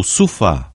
o sofá